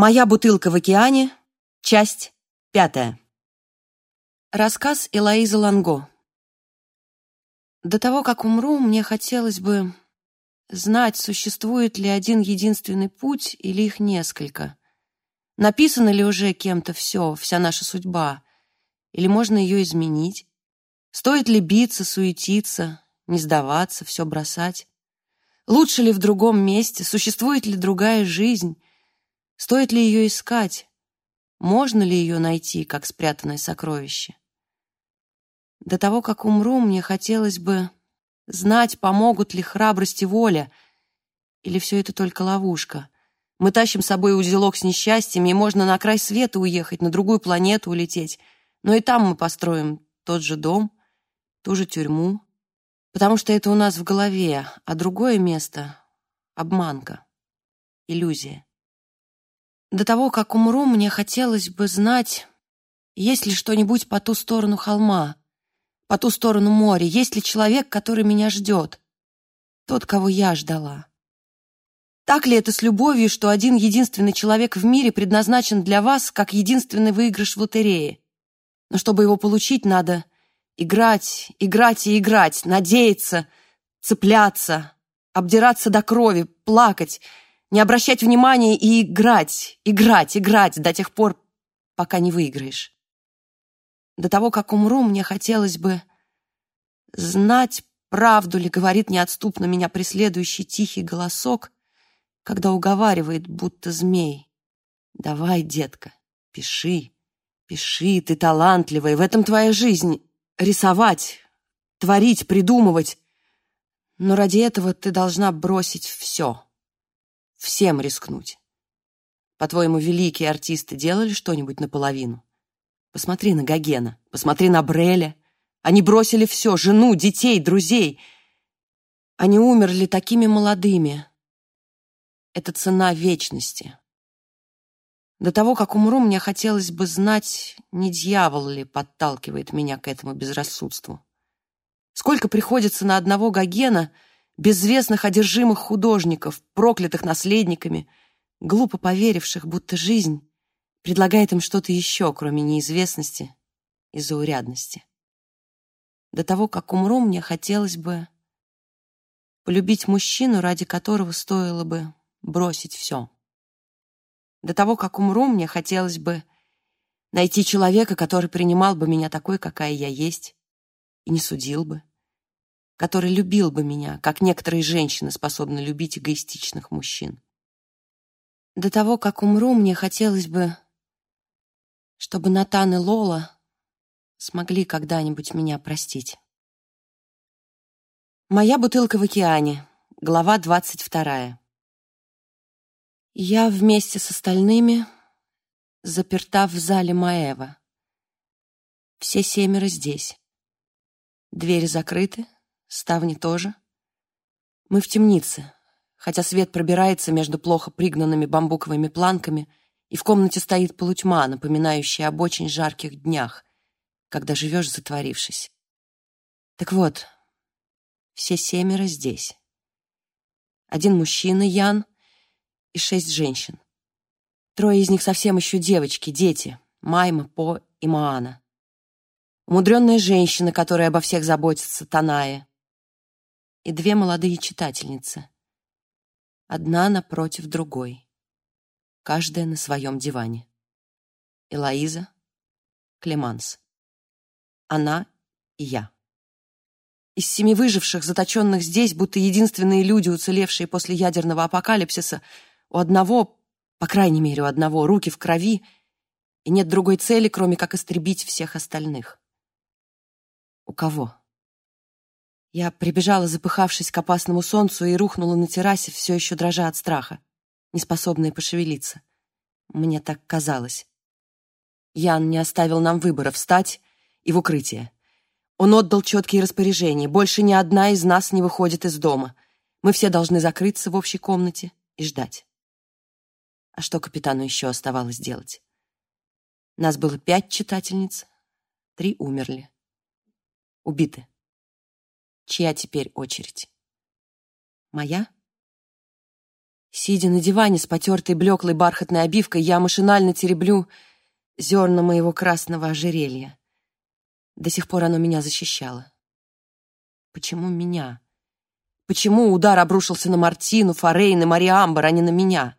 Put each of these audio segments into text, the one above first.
Моя бутылка в океане. Часть пятая. Рассказ Элоизы Ланго. До того, как умру, мне хотелось бы знать, существует ли один единственный путь или их несколько. Написано ли уже кем-то все, вся наша судьба, или можно ее изменить? Стоит ли биться, суетиться, не сдаваться, все бросать? Лучше ли в другом месте? Существует ли другая жизнь? Стоит ли ее искать? Можно ли ее найти, как спрятанное сокровище? До того, как умру, мне хотелось бы знать, помогут ли храбрость и воля, или все это только ловушка. Мы тащим с собой узелок с несчастьями, и можно на край света уехать, на другую планету улететь. Но и там мы построим тот же дом, ту же тюрьму, потому что это у нас в голове, а другое место — обманка, иллюзия. До того, как умру, мне хотелось бы знать, есть ли что-нибудь по ту сторону холма, по ту сторону моря, есть ли человек, который меня ждет, тот, кого я ждала. Так ли это с любовью, что один единственный человек в мире предназначен для вас как единственный выигрыш в лотерее? Но чтобы его получить, надо играть, играть и играть, надеяться, цепляться, обдираться до крови, плакать — не обращать внимания и играть, играть, играть до тех пор, пока не выиграешь. До того, как умру, мне хотелось бы знать, правду ли говорит неотступно меня преследующий тихий голосок, когда уговаривает, будто змей. «Давай, детка, пиши, пиши, ты талантливая, в этом твоя жизнь. Рисовать, творить, придумывать. Но ради этого ты должна бросить все» всем рискнуть. По-твоему, великие артисты делали что-нибудь наполовину? Посмотри на Гогена, посмотри на Бреля. Они бросили все — жену, детей, друзей. Они умерли такими молодыми. Это цена вечности. До того, как умру, мне хотелось бы знать, не дьявол ли подталкивает меня к этому безрассудству. Сколько приходится на одного Гогена — безвестных одержимых художников, проклятых наследниками, глупо поверивших, будто жизнь предлагает им что-то еще, кроме неизвестности и заурядности. До того, как умру, мне хотелось бы полюбить мужчину, ради которого стоило бы бросить все. До того, как умру, мне хотелось бы найти человека, который принимал бы меня такой, какая я есть, и не судил бы, который любил бы меня, как некоторые женщины способны любить эгоистичных мужчин. До того, как умру, мне хотелось бы, чтобы Натан и Лола смогли когда-нибудь меня простить. Моя бутылка в океане. Глава двадцать вторая. Я вместе с остальными заперта в зале Маева. Все семеро здесь. Двери закрыты, Ставни тоже. Мы в темнице, хотя свет пробирается между плохо пригнанными бамбуковыми планками, и в комнате стоит полутьма, напоминающая об очень жарких днях, когда живешь затворившись. Так вот, все семеро здесь. Один мужчина, Ян, и шесть женщин. Трое из них совсем еще девочки, дети, Майма, По и Маана. Умудренная женщина, которая обо всех заботится, Таная, и две молодые читательницы. Одна напротив другой, каждая на своем диване. Элоиза, Клеманс. Она и я. Из семи выживших, заточенных здесь, будто единственные люди, уцелевшие после ядерного апокалипсиса, у одного, по крайней мере у одного, руки в крови, и нет другой цели, кроме как истребить всех остальных. У кого? Я прибежала, запыхавшись к опасному солнцу, и рухнула на террасе, все еще дрожа от страха, неспособная пошевелиться. Мне так казалось. Ян не оставил нам выбора — встать и в укрытие. Он отдал четкие распоряжения. Больше ни одна из нас не выходит из дома. Мы все должны закрыться в общей комнате и ждать. А что капитану еще оставалось делать? Нас было пять читательниц, три умерли. Убиты. Чья теперь очередь? Моя? Сидя на диване с потертой блеклой бархатной обивкой, я машинально тереблю зерна моего красного ожерелья. До сих пор оно меня защищало. Почему меня? Почему удар обрушился на Мартину, Форейн и Мари Амбер, а не на меня?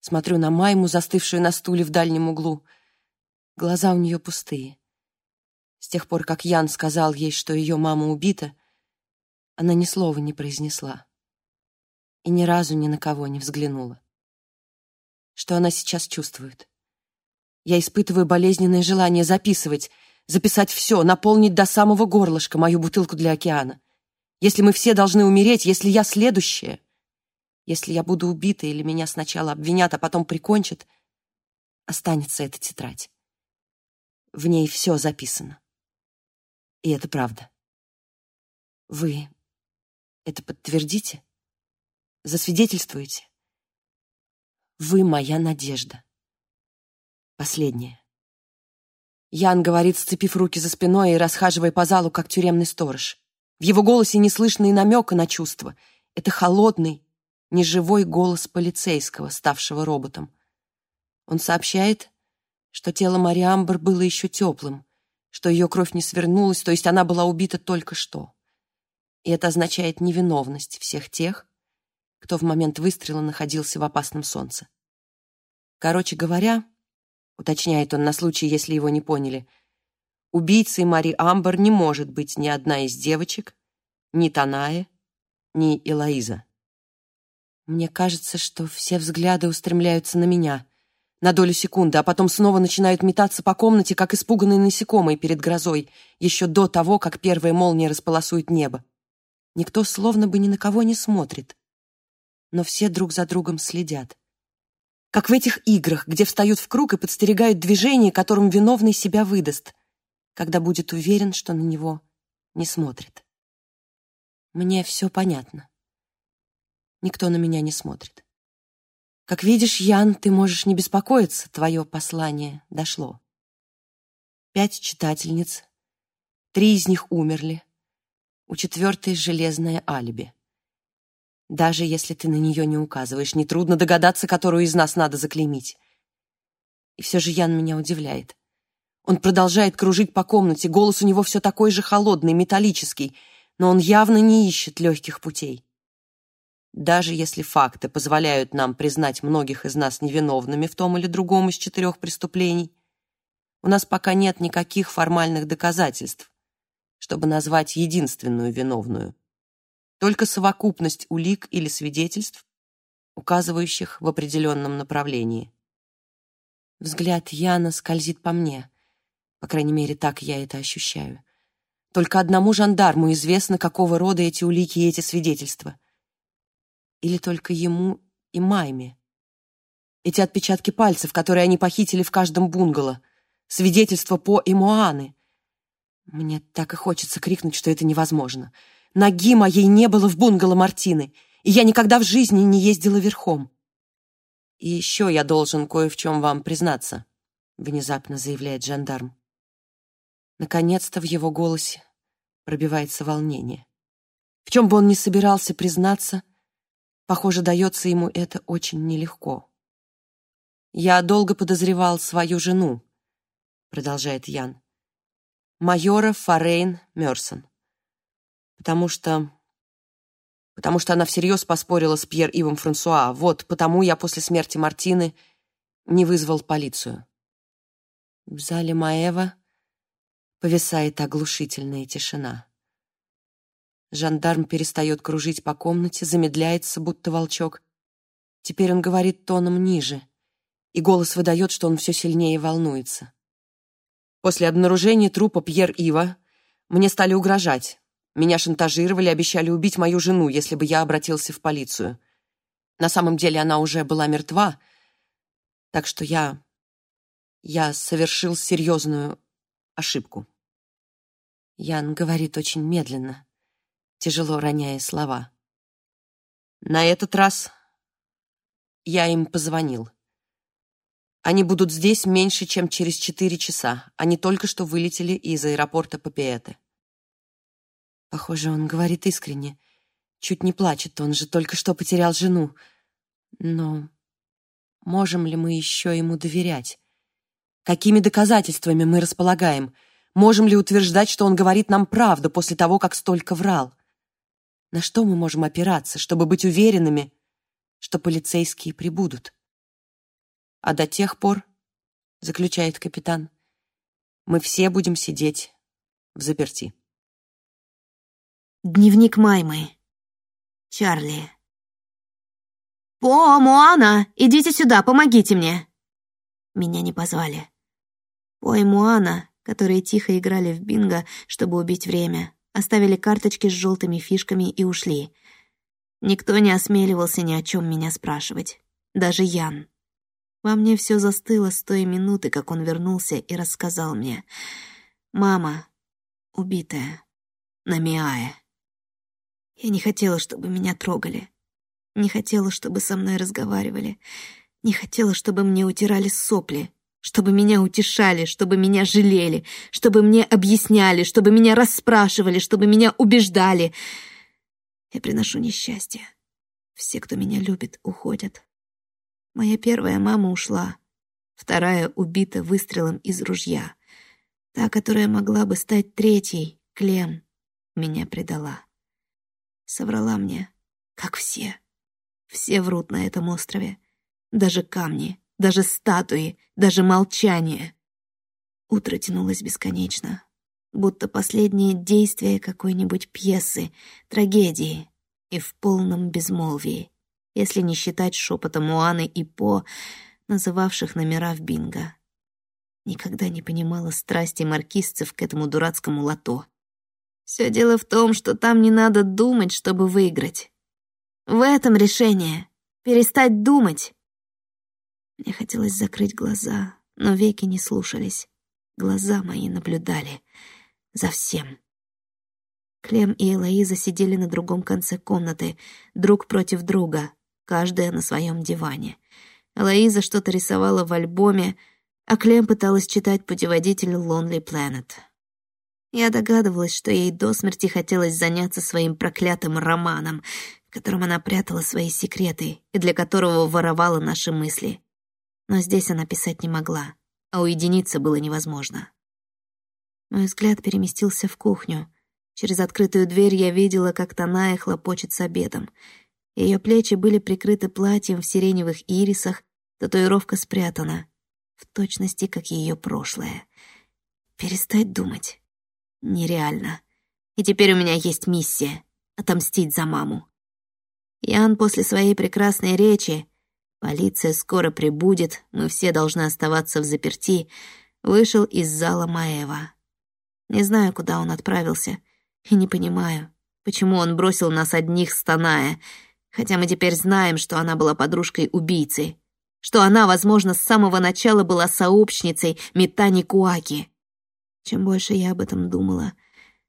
Смотрю на Майму, застывшую на стуле в дальнем углу. Глаза у нее пустые. С тех пор, как Ян сказал ей, что ее мама убита, она ни слова не произнесла и ни разу ни на кого не взглянула. Что она сейчас чувствует? Я испытываю болезненное желание записывать, записать все, наполнить до самого горлышка мою бутылку для океана. Если мы все должны умереть, если я следующая, если я буду убита или меня сначала обвинят, а потом прикончат, останется эта тетрадь. В ней все записано. И это правда. Вы это подтвердите? Засвидетельствуете? Вы моя надежда. Последняя. Ян говорит, сцепив руки за спиной и расхаживая по залу, как тюремный сторож. В его голосе не слышно и намека на чувства. Это холодный, неживой голос полицейского, ставшего роботом. Он сообщает, что тело Мари Амбер было еще теплым, что ее кровь не свернулась, то есть она была убита только что. И это означает невиновность всех тех, кто в момент выстрела находился в опасном солнце. Короче говоря, уточняет он на случай, если его не поняли. Убийцей Мари Амбер не может быть ни одна из девочек, ни Таная, ни Элоиза. Мне кажется, что все взгляды устремляются на меня на долю секунды, а потом снова начинают метаться по комнате, как испуганные насекомые перед грозой, еще до того, как первая молния располосует небо. Никто словно бы ни на кого не смотрит, но все друг за другом следят. Как в этих играх, где встают в круг и подстерегают движение, которым виновный себя выдаст, когда будет уверен, что на него не смотрит. Мне все понятно. Никто на меня не смотрит. Как видишь, Ян, ты можешь не беспокоиться, твое послание дошло. Пять читательниц, три из них умерли, у четвертой железное алиби. Даже если ты на нее не указываешь, нетрудно догадаться, которую из нас надо заклеймить. И все же Ян меня удивляет. Он продолжает кружить по комнате, голос у него все такой же холодный, металлический, но он явно не ищет легких путей. Даже если факты позволяют нам признать многих из нас невиновными в том или другом из четырех преступлений, у нас пока нет никаких формальных доказательств, чтобы назвать единственную виновную только совокупность улик или свидетельств, указывающих в определенном направлении. Взгляд Яна скользит по мне. По крайней мере, так я это ощущаю. Только одному жандарму известно, какого рода эти улики и эти свидетельства. Или только ему и Майме. Эти отпечатки пальцев, которые они похитили в каждом бунгало. Свидетельства по и Моаны. Мне так и хочется крикнуть, что это невозможно. Ноги моей не было в бунгало Мартины, и я никогда в жизни не ездила верхом. «И еще я должен кое в чем вам признаться», — внезапно заявляет жандарм. Наконец-то в его голосе пробивается волнение. В чем бы он ни собирался признаться, похоже, дается ему это очень нелегко. «Я долго подозревал свою жену», — продолжает Ян, «майора Форейн Мерсон потому что... потому что она всерьез поспорила с Пьер Ивом Франсуа. Вот потому я после смерти Мартины не вызвал полицию. В зале Маева повисает оглушительная тишина. Жандарм перестает кружить по комнате, замедляется, будто волчок. Теперь он говорит тоном ниже, и голос выдает, что он все сильнее волнуется. После обнаружения трупа Пьер Ива мне стали угрожать. Меня шантажировали, обещали убить мою жену, если бы я обратился в полицию. На самом деле она уже была мертва, так что я... я совершил серьезную ошибку. Ян говорит очень медленно, тяжело роняя слова. На этот раз я им позвонил. Они будут здесь меньше, чем через четыре часа. Они только что вылетели из аэропорта Папиэте. Похоже, он говорит искренне. Чуть не плачет, он же только что потерял жену. Но можем ли мы еще ему доверять? Какими доказательствами мы располагаем? Можем ли утверждать, что он говорит нам правду после того, как столько врал? На что мы можем опираться, чтобы быть уверенными, что полицейские прибудут? А до тех пор, заключает капитан, мы все будем сидеть в заперти. Дневник Маймы. Чарли. «По, Муана, идите сюда, помогите мне!» Меня не позвали. По и Муана, которые тихо играли в бинго, чтобы убить время, оставили карточки с желтыми фишками и ушли. Никто не осмеливался ни о чем меня спрашивать. Даже Ян. Во мне все застыло с той минуты, как он вернулся и рассказал мне. «Мама, убитая, на Миае». Я не хотела, чтобы меня трогали. Не хотела, чтобы со мной разговаривали. Не хотела, чтобы мне утирали сопли, чтобы меня утешали, чтобы меня жалели, чтобы мне объясняли, чтобы меня расспрашивали, чтобы меня убеждали. Я приношу несчастье. Все, кто меня любит, уходят. Моя первая мама ушла, вторая убита выстрелом из ружья. Та, которая могла бы стать третьей, Клем, меня предала. Соврала мне, как все. Все врут на этом острове. Даже камни, даже статуи, даже молчание. Утро тянулось бесконечно, будто последнее действие какой-нибудь пьесы, трагедии, и в полном безмолвии если не считать шепота Муаны и По, называвших номера в бинго. Никогда не понимала страсти маркизцев к этому дурацкому лото. Все дело в том, что там не надо думать, чтобы выиграть. В этом решение. Перестать думать. Мне хотелось закрыть глаза, но веки не слушались. Глаза мои наблюдали за всем. Клем и Элоиза сидели на другом конце комнаты, друг против друга, каждая на своем диване. Лоиза что-то рисовала в альбоме, а Клем пыталась читать путеводитель Lonely Planet. Я догадывалась, что ей до смерти хотелось заняться своим проклятым романом, в котором она прятала свои секреты и для которого воровала наши мысли. Но здесь она писать не могла, а уединиться было невозможно. Мой взгляд переместился в кухню. Через открытую дверь я видела, как Таная хлопочет с обедом — ее плечи были прикрыты платьем в сиреневых ирисах, татуировка спрятана, в точности, как ее прошлое. Перестать думать. Нереально. И теперь у меня есть миссия — отомстить за маму. Ян после своей прекрасной речи «Полиция скоро прибудет, мы все должны оставаться в заперти», вышел из зала Маева. Не знаю, куда он отправился, и не понимаю, почему он бросил нас одних, стоная — Хотя мы теперь знаем, что она была подружкой убийцы, что она, возможно, с самого начала была сообщницей Митани Куаки. Чем больше я об этом думала,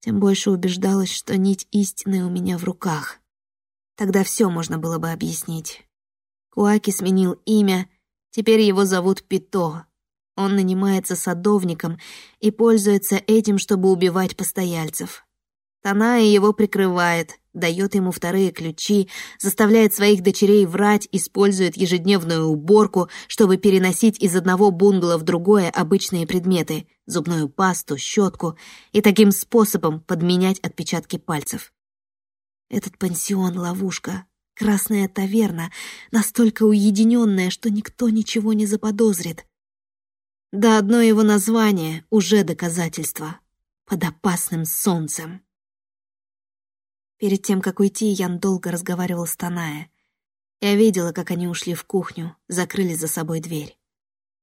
тем больше убеждалась, что нить истины у меня в руках. Тогда все можно было бы объяснить. Куаки сменил имя, теперь его зовут Пито. Он нанимается садовником и пользуется этим, чтобы убивать постояльцев. Таная его прикрывает, дает ему вторые ключи, заставляет своих дочерей врать, использует ежедневную уборку, чтобы переносить из одного бунгало в другое обычные предметы — зубную пасту, щетку — и таким способом подменять отпечатки пальцев. Этот пансион — ловушка, красная таверна, настолько уединенная, что никто ничего не заподозрит. Да одно его название — уже доказательство. Под опасным солнцем. Перед тем, как уйти, Ян долго разговаривал с Таная. Я видела, как они ушли в кухню, закрыли за собой дверь.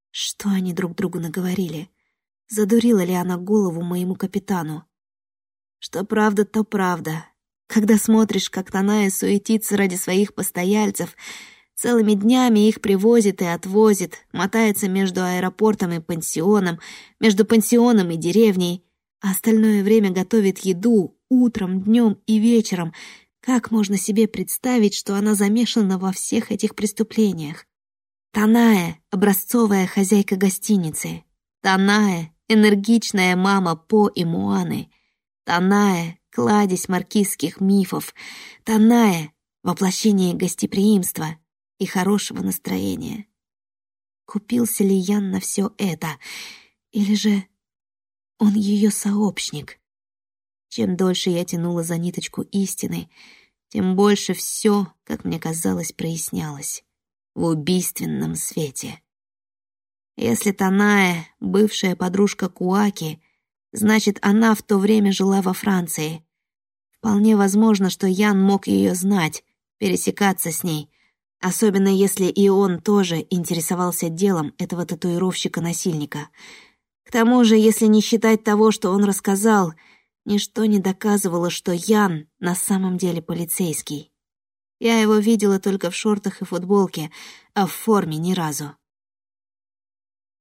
Что они друг другу наговорили? Задурила ли она голову моему капитану? Что правда, то правда. Когда смотришь, как Таная суетится ради своих постояльцев, целыми днями их привозит и отвозит, мотается между аэропортом и пансионом, между пансионом и деревней, а остальное время готовит еду, утром, днем и вечером. Как можно себе представить, что она замешана во всех этих преступлениях? Таная — образцовая хозяйка гостиницы. Таная — энергичная мама По и Муаны. Таная — кладезь маркизских мифов. Таная — воплощение гостеприимства. и хорошего настроения. Купился ли Ян на все это? Или же он ее сообщник? Чем дольше я тянула за ниточку истины, тем больше все, как мне казалось, прояснялось в убийственном свете. Если Таная — бывшая подружка Куаки, значит, она в то время жила во Франции. Вполне возможно, что Ян мог ее знать, пересекаться с ней, особенно если и он тоже интересовался делом этого татуировщика-насильника. К тому же, если не считать того, что он рассказал, ничто не доказывало, что Ян на самом деле полицейский. Я его видела только в шортах и футболке, а в форме ни разу.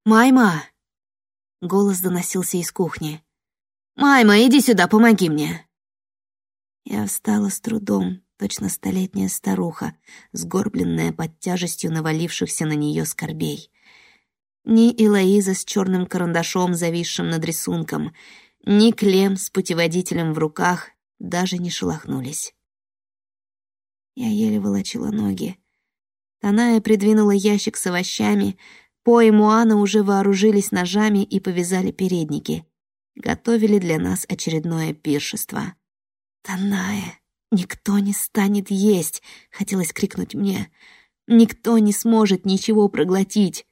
«Майма!» — голос доносился из кухни. «Майма, иди сюда, помоги мне!» Я встала с трудом, точно столетняя старуха, сгорбленная под тяжестью навалившихся на нее скорбей. Ни Элоиза с черным карандашом, зависшим над рисунком, ни Клем с путеводителем в руках даже не шелохнулись. Я еле волочила ноги. Таная придвинула ящик с овощами, по и Муана уже вооружились ножами и повязали передники. Готовили для нас очередное пиршество. «Таная, никто не станет есть!» — хотелось крикнуть мне. «Никто не сможет ничего проглотить.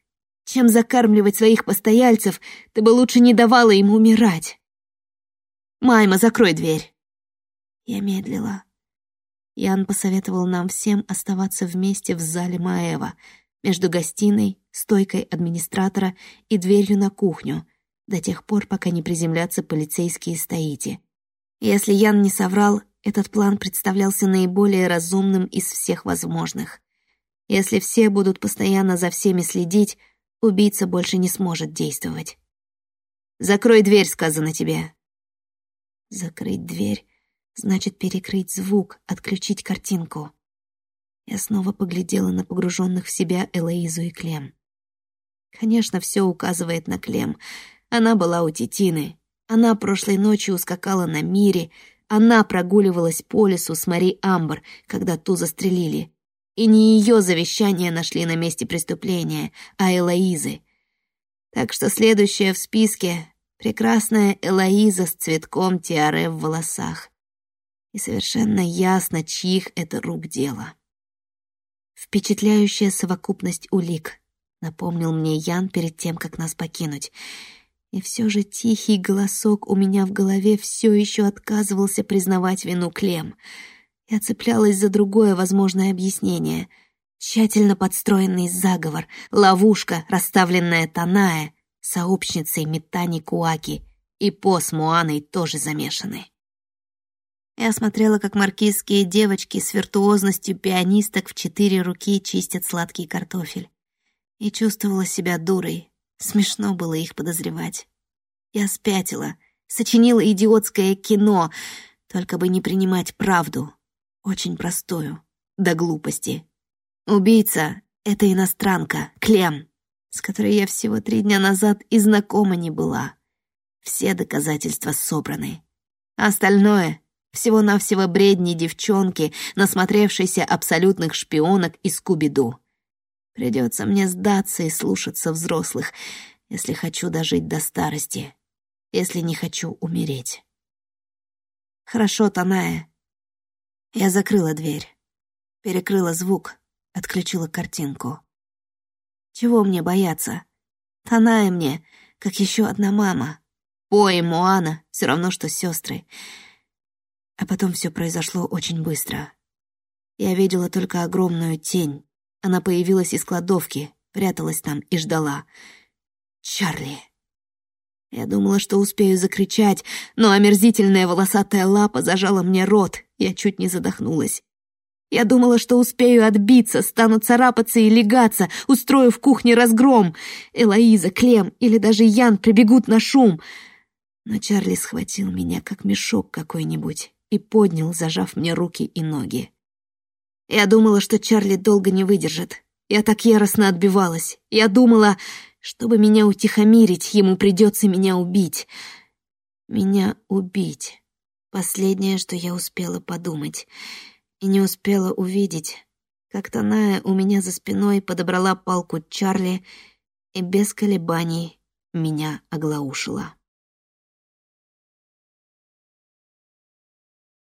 Чем закармливать своих постояльцев, ты бы лучше не давала им умирать!» «Майма, закрой дверь!» Я медлила. Ян посоветовал нам всем оставаться вместе в зале Маева, между гостиной, стойкой администратора и дверью на кухню, до тех пор, пока не приземлятся полицейские стоите. Если Ян не соврал, этот план представлялся наиболее разумным из всех возможных. Если все будут постоянно за всеми следить, убийца больше не сможет действовать. «Закрой дверь», — сказано тебе. Закрыть дверь значит перекрыть звук, отключить картинку. Я снова поглядела на погруженных в себя Элоизу и Клем. Конечно, все указывает на Клем. Она была у Титины. Она прошлой ночью ускакала на мире. Она прогуливалась по лесу с Мари Амбр, когда ту застрелили. И не ее завещание нашли на месте преступления, а Элоизы. Так что следующая в списке — прекрасная Элоиза с цветком тиаре в волосах. И совершенно ясно, чьих это рук дело. Впечатляющая совокупность улик, напомнил мне Ян перед тем, как нас покинуть. И все же тихий голосок у меня в голове все еще отказывался признавать вину Клем. Я цеплялась за другое возможное объяснение. Тщательно подстроенный заговор, ловушка, расставленная Таная, сообщницей Метани Куаки, и По с Муаной тоже замешаны. Я смотрела, как маркизские девочки с виртуозностью пианисток в четыре руки чистят сладкий картофель. И чувствовала себя дурой. Смешно было их подозревать. Я спятила, сочинила идиотское кино, только бы не принимать правду. Очень простую, до глупости. Убийца — это иностранка, Клем, с которой я всего три дня назад и знакома не была. Все доказательства собраны. А остальное всего-навсего бредни девчонки, насмотревшейся абсолютных шпионок из Скуби-Ду. Придется мне сдаться и слушаться взрослых, если хочу дожить до старости, если не хочу умереть. Хорошо, Таная. Я закрыла дверь, перекрыла звук, отключила картинку. Чего мне бояться? Таная мне, как еще одна мама. По и все равно, что сестры. А потом все произошло очень быстро. Я видела только огромную тень. Она появилась из кладовки, пряталась там и ждала. «Чарли!» Я думала, что успею закричать, но омерзительная волосатая лапа зажала мне рот. Я чуть не задохнулась. Я думала, что успею отбиться, стану царапаться и легаться, устрою в кухне разгром. Элоиза, Клем или даже Ян прибегут на шум. Но Чарли схватил меня, как мешок какой-нибудь, и поднял, зажав мне руки и ноги. Я думала, что Чарли долго не выдержит. Я так яростно отбивалась. Я думала, чтобы меня утихомирить, ему придется меня убить. Меня убить. Последнее, что я успела подумать. И не успела увидеть, как Таная у меня за спиной подобрала палку Чарли и без колебаний меня оглаушила.